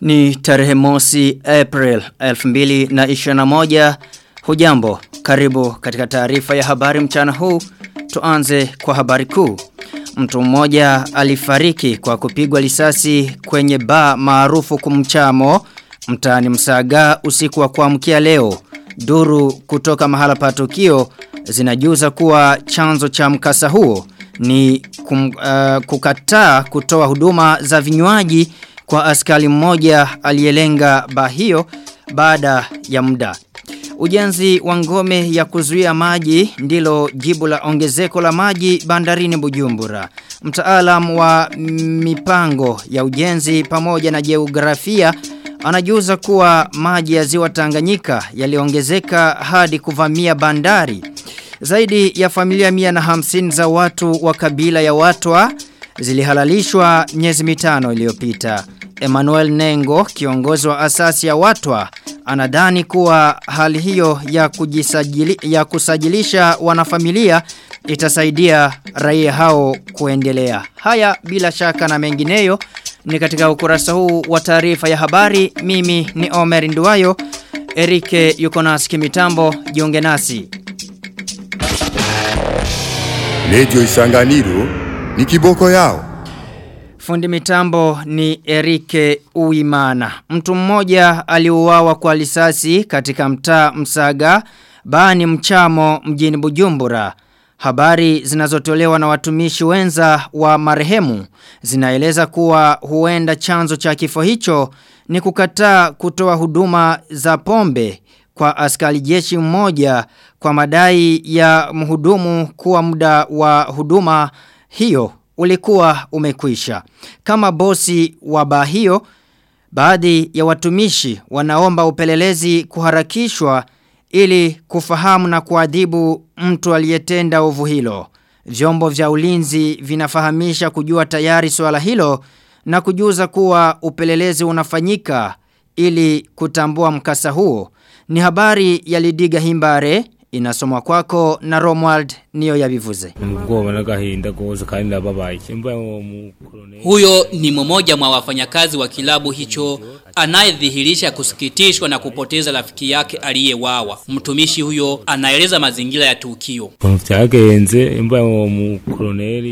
Ni tarehe mosi April 2021 hujambo karibu katika taarifa ya habari mchana huu. Tuanze kwa habari kuu. Mtu mmoja alifariki kwa kupigwa risasi kwenye baa maarufu kumchamo mtaani Msaga usiku wa kuamkia leo. Duru kutoka mahala pa tukio zinajuza kuwa chanzo cha mkasa huo ni kum, uh, kukataa kutoa huduma za vinywaji kwa askari mmoja aliyelenga baa hiyo baada ya muda. Ujenzi wa ngome ya kuzuia maji ndilo jibu la ongezeko la maji bandarini Bujumbura. Mtaalam wa mipango ya ujenzi pamoja na jeografia anajuza kuwa maji ya ziwa Tanganyika yaliongezeka hadi kuvamia bandari. Zaidi ya familia mia na hamsini za watu wa kabila ya watwa zilihalalishwa miezi mitano iliyopita. Emmanuel Nengo, kiongozi wa asasi ya watwa, anadhani kuwa hali hiyo ya, kujisajili, ya kusajilisha wanafamilia itasaidia raia hao kuendelea. Haya bila shaka na mengineyo ni katika ukurasa huu wa taarifa ya habari. Mimi ni Omer Nduwayo. Erike yuko nasi kimitambo, jiunge nasi. Radio Isanganiro ni kiboko yao. Fundi mitambo ni Erike Uimana. Mtu mmoja aliuawa kwa risasi katika mtaa Msaga, bani mchamo mjini Bujumbura. Habari zinazotolewa na watumishi wenza wa marehemu zinaeleza kuwa huenda chanzo cha kifo hicho ni kukataa kutoa huduma za pombe kwa askari jeshi mmoja kwa madai ya mhudumu kuwa muda wa huduma hiyo ulikuwa umekwisha. Kama bosi wa baa hiyo, baadhi ya watumishi wanaomba upelelezi kuharakishwa ili kufahamu na kuadhibu mtu aliyetenda ovu hilo. Vyombo vya ulinzi vinafahamisha kujua tayari swala hilo na kujuza kuwa upelelezi unafanyika ili kutambua mkasa huo. Ni habari ya Lidiga Himbare inasomwa kwako na Romwald niyo yabivuze. Huyo ni mmoja mwa wafanyakazi wa kilabu hicho anayedhihirisha kusikitishwa na kupoteza rafiki yake aliyewawa. Mtumishi huyo anaeleza mazingira ya tukio.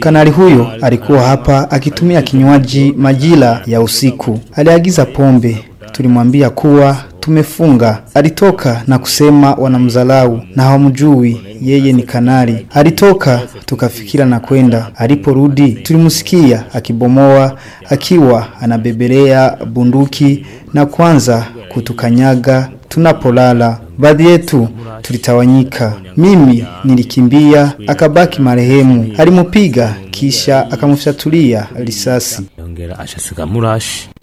Kanali huyo alikuwa hapa akitumia kinywaji majira ya usiku. Aliagiza pombe. Tulimwambia kuwa tumefunga. Alitoka na kusema wanamzalau na hawamjui yeye ni kanari. Alitoka tukafikira na kwenda. Aliporudi tulimsikia akibomoa akiwa anabebelea bunduki na kwanza kutukanyaga tunapolala. Baadhi yetu tulitawanyika. Mimi nilikimbia, akabaki marehemu. Alimupiga kisha akamfyatulia risasi.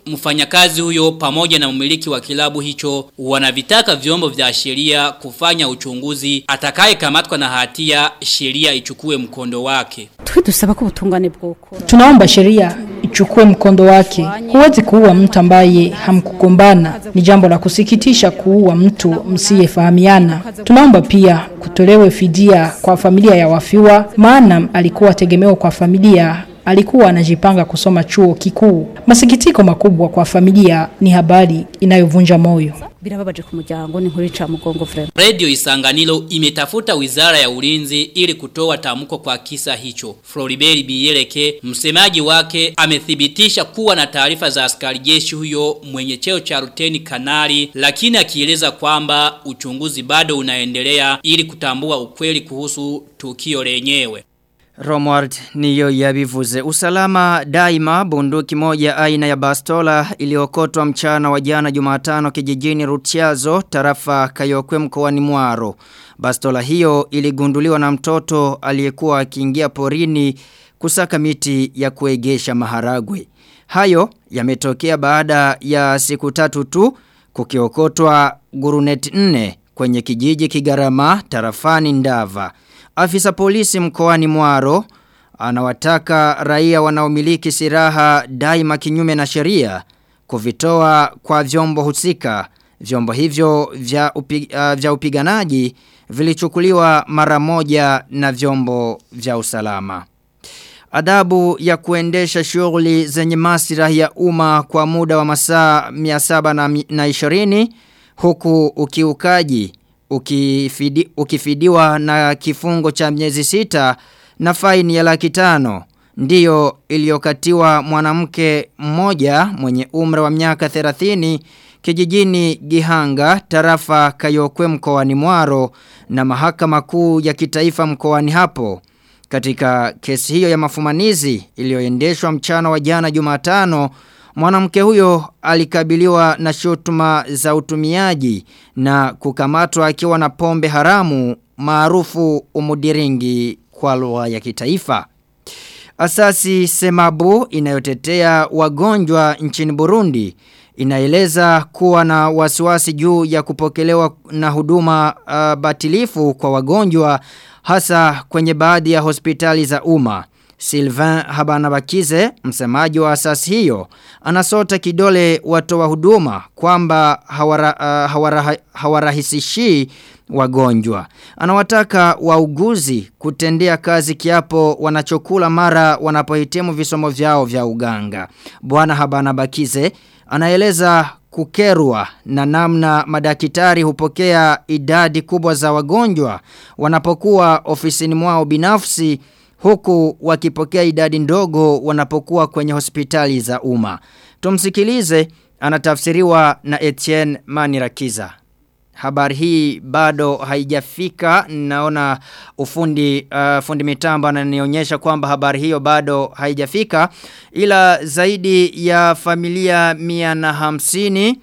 Mfanyakazi huyo pamoja na mmiliki wa kilabu hicho wanavitaka vyombo vya sheria kufanya uchunguzi atakaye kamatwa na hatia sheria ichukue mkondo wake. Tudusaba ko butungane bwokora. Tunaomba sheria ichukue mkondo wake. Huwezi kuua mtu ambaye hamkugombana. Ni jambo la kusikitisha kuua mtu msiyefahamiana. Tunaomba pia kutolewe fidia kwa familia ya wafiwa maana alikuwa tegemeo kwa familia alikuwa anajipanga kusoma chuo kikuu. Masikitiko makubwa kwa familia ni habari inayovunja moyo. Birababaje ku ni nkuri ca mugongo vrema. Radio Isanganiro imetafuta wizara ya ulinzi ili kutoa tamko kwa kisa hicho. Floriberi Biyeleke, msemaji wake, amethibitisha kuwa na taarifa za askari jeshi huyo mwenye cheo cha ruteni kanali, lakini akieleza kwamba uchunguzi bado unaendelea ili kutambua ukweli kuhusu tukio lenyewe. Romward niyo yabivuze. Usalama daima bunduki moja aina ya bastola iliokotwa mchana wa jana jumatano kijijini Rutiazo tarafa kayokwe mkoani Mwaro. Bastola hiyo iligunduliwa na mtoto aliyekuwa akiingia porini kusaka miti ya kuegesha maharagwe. Hayo yametokea baada ya siku tatu tu kukiokotwa gurunet nne kwenye kijiji kigarama tarafani ndava. Afisa polisi mkoani Mwaro anawataka raia wanaomiliki silaha daima kinyume na sheria kuvitoa kwa vyombo husika. Vyombo hivyo vya, upi, uh, vya upiganaji vilichukuliwa mara moja na vyombo vya usalama. Adabu ya kuendesha shughuli zenye maslahi ya umma kwa muda wa masaa 720 huku ukiukaji ukifidi, ukifidiwa na kifungo cha miezi sita na faini ya laki tano. Ndiyo iliyokatiwa mwanamke mmoja mwenye umri wa miaka 30 kijijini Gihanga tarafa Kayokwe mkoani Mwaro na mahakama kuu ya kitaifa mkoani hapo. Katika kesi hiyo ya mafumanizi iliyoendeshwa mchana wa jana Jumatano mwanamke huyo alikabiliwa na shutuma za utumiaji na kukamatwa akiwa na pombe haramu maarufu umudiringi kwa lugha ya kitaifa. Asasi Semabu inayotetea wagonjwa nchini Burundi inaeleza kuwa na wasiwasi juu ya kupokelewa na huduma uh, batilifu kwa wagonjwa hasa kwenye baadhi ya hospitali za umma. Sylvain Habanabakize, msemaji wa asasi hiyo, anasota kidole watoa huduma kwamba hawara, uh, hawara, hawarahisishi wagonjwa. Anawataka wauguzi kutendea kazi kiapo wanachokula mara wanapohitimu visomo vyao vya uganga. Bwana Habanabakize anaeleza kukerwa na namna madakitari hupokea idadi kubwa za wagonjwa wanapokuwa ofisini mwao binafsi huku wakipokea idadi ndogo wanapokuwa kwenye hospitali za umma. Tumsikilize anatafsiriwa na Etienne Manirakiza. Habari hii bado haijafika naona ufundi uh, fundi mitambo ananionyesha kwamba habari hiyo bado haijafika ila zaidi ya familia mia na hamsini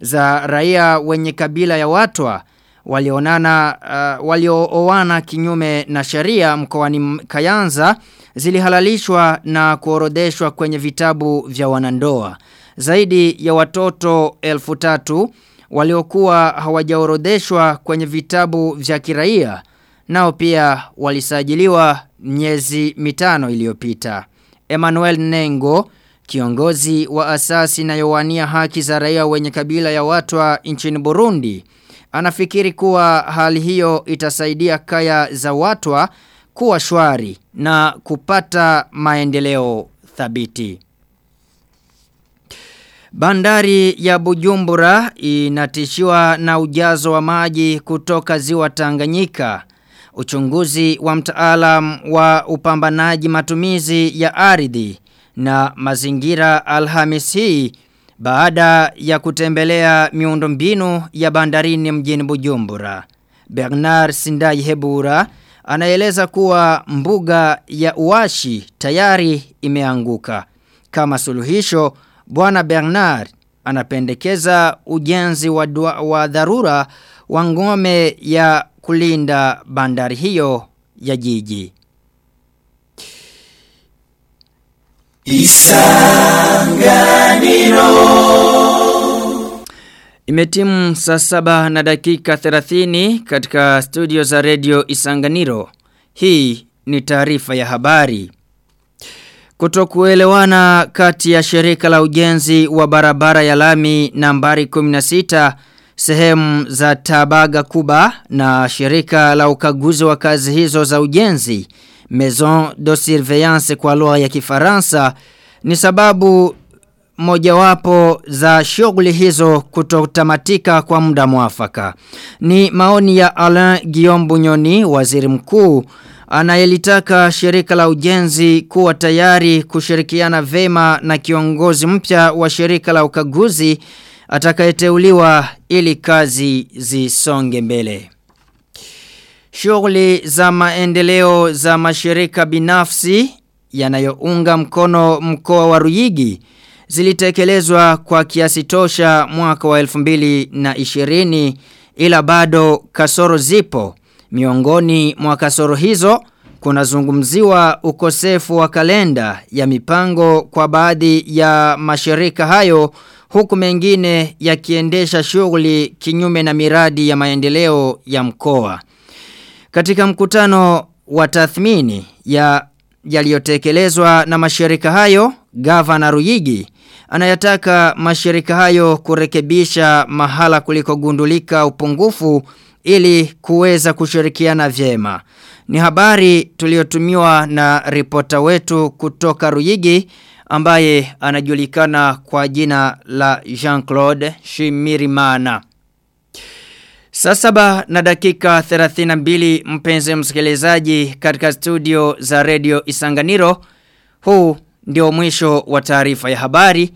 za raia wenye kabila ya watwa walionana uh, waliooana kinyume na sheria mkoani Kayanza zilihalalishwa na kuorodheshwa kwenye vitabu vya wanandoa. Zaidi ya watoto elfu tatu waliokuwa hawajaorodheshwa kwenye vitabu vya kiraia nao pia walisajiliwa miezi mitano iliyopita. Emmanuel Nengo kiongozi wa asasi inayowania haki za raia wenye kabila ya watwa nchini Burundi anafikiri kuwa hali hiyo itasaidia kaya za watwa kuwa shwari na kupata maendeleo thabiti. Bandari ya Bujumbura inatishiwa na ujazo wa maji kutoka ziwa Tanganyika. Uchunguzi wa mtaalam wa upambanaji matumizi ya ardhi na mazingira Alhamis hii baada ya kutembelea miundombinu ya bandarini mjini Bujumbura. Bernard Sindai Hebura anaeleza kuwa mbuga ya Uashi tayari imeanguka. Kama suluhisho Bwana Bernard anapendekeza ujenzi wa, dua, wa dharura wa ngome ya kulinda bandari hiyo ya jiji. Isanganiro Imetimu saa saba na dakika 30 katika studio za radio Isanganiro. Hii ni taarifa ya habari. Kutokuelewana kati ya shirika la ujenzi wa barabara ya lami nambari 16 sehemu za Tabaga Kuba na shirika la ukaguzi wa kazi hizo za ujenzi Maison de Surveillance kwa lugha ya Kifaransa ni sababu mojawapo za shughuli hizo kutotamatika kwa muda mwafaka. Ni maoni ya Alain Guillaume Bunyoni, waziri mkuu anayelitaka shirika la ujenzi kuwa tayari kushirikiana vema na kiongozi mpya wa shirika la ukaguzi atakayeteuliwa ili kazi zisonge mbele. Shughuli za maendeleo za mashirika binafsi yanayounga mkono mkoa wa Ruyigi zilitekelezwa kwa kiasi tosha mwaka wa 2020 ila bado kasoro zipo. Miongoni mwa kasoro hizo kunazungumziwa ukosefu wa kalenda ya mipango kwa baadhi ya mashirika hayo huku mengine yakiendesha shughuli kinyume na miradi ya maendeleo ya mkoa. Katika mkutano wa tathmini ya yaliyotekelezwa na mashirika hayo, gavana Ruyigi anayataka mashirika hayo kurekebisha mahala kulikogundulika upungufu ili kuweza kushirikiana vyema. Ni habari tuliyotumiwa na ripota wetu kutoka Ruyigi ambaye anajulikana kwa jina la Jean-Claude Shimirimana. Saa saba na dakika 32 mpenzi msikilizaji katika studio za Radio Isanganiro. Huu ndio mwisho wa taarifa ya habari.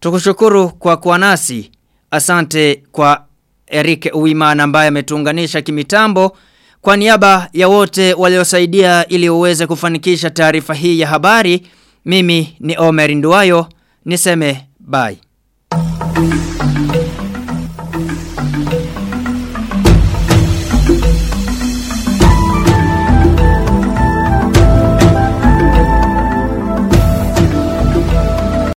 Tukushukuru kwa kuwa nasi. Asante kwa Eric Uwimana ambaye ametuunganisha kimitambo. Kwa niaba ya wote waliosaidia ili uweze kufanikisha taarifa hii ya habari, mimi ni Omer Nduwayo, niseme bye.